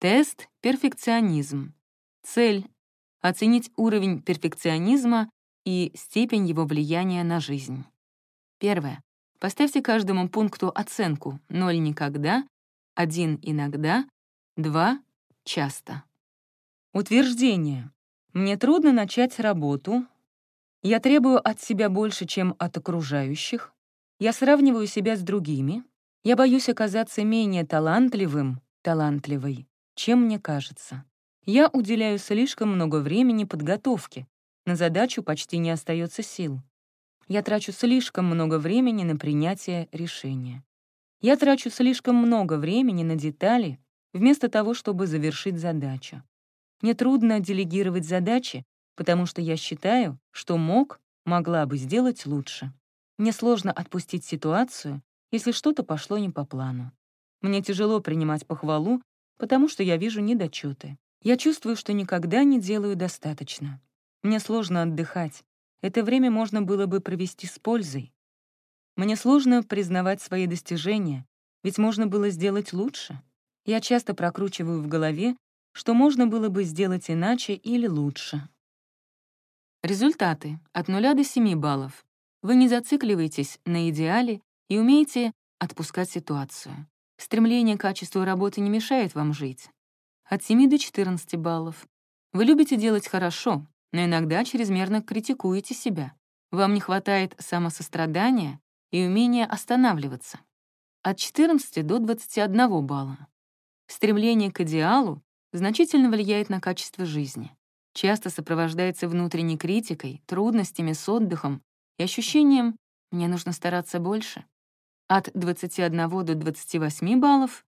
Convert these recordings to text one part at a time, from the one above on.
Тест — перфекционизм. Цель — оценить уровень перфекционизма и степень его влияния на жизнь. Первое. Поставьте каждому пункту оценку 0 никогда, 1 иногда, 2 часто. Утверждение. Мне трудно начать работу. Я требую от себя больше, чем от окружающих. Я сравниваю себя с другими. Я боюсь оказаться менее талантливым, талантливой, чем мне кажется. Я уделяю слишком много времени подготовке. На задачу почти не остается сил. Я трачу слишком много времени на принятие решения. Я трачу слишком много времени на детали, вместо того, чтобы завершить задачу. Мне трудно делегировать задачи, потому что я считаю, что мог, могла бы сделать лучше. Мне сложно отпустить ситуацию, если что-то пошло не по плану. Мне тяжело принимать похвалу, потому что я вижу недочеты. Я чувствую, что никогда не делаю достаточно. Мне сложно отдыхать. Это время можно было бы провести с пользой. Мне сложно признавать свои достижения, ведь можно было сделать лучше. Я часто прокручиваю в голове, что можно было бы сделать иначе или лучше. Результаты от 0 до 7 баллов. Вы не зацикливаетесь на идеале и умеете отпускать ситуацию. Стремление к качеству работы не мешает вам жить. От 7 до 14 баллов. Вы любите делать хорошо, но иногда чрезмерно критикуете себя. Вам не хватает самосострадания и умения останавливаться. От 14 до 21 балла. Стремление к идеалу значительно влияет на качество жизни. Часто сопровождается внутренней критикой, трудностями с отдыхом и ощущением «мне нужно стараться больше». От 21 до 28 баллов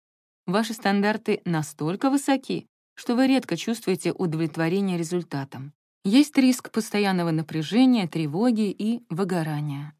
ваши стандарты настолько высоки, что вы редко чувствуете удовлетворение результатом. Есть риск постоянного напряжения, тревоги и выгорания.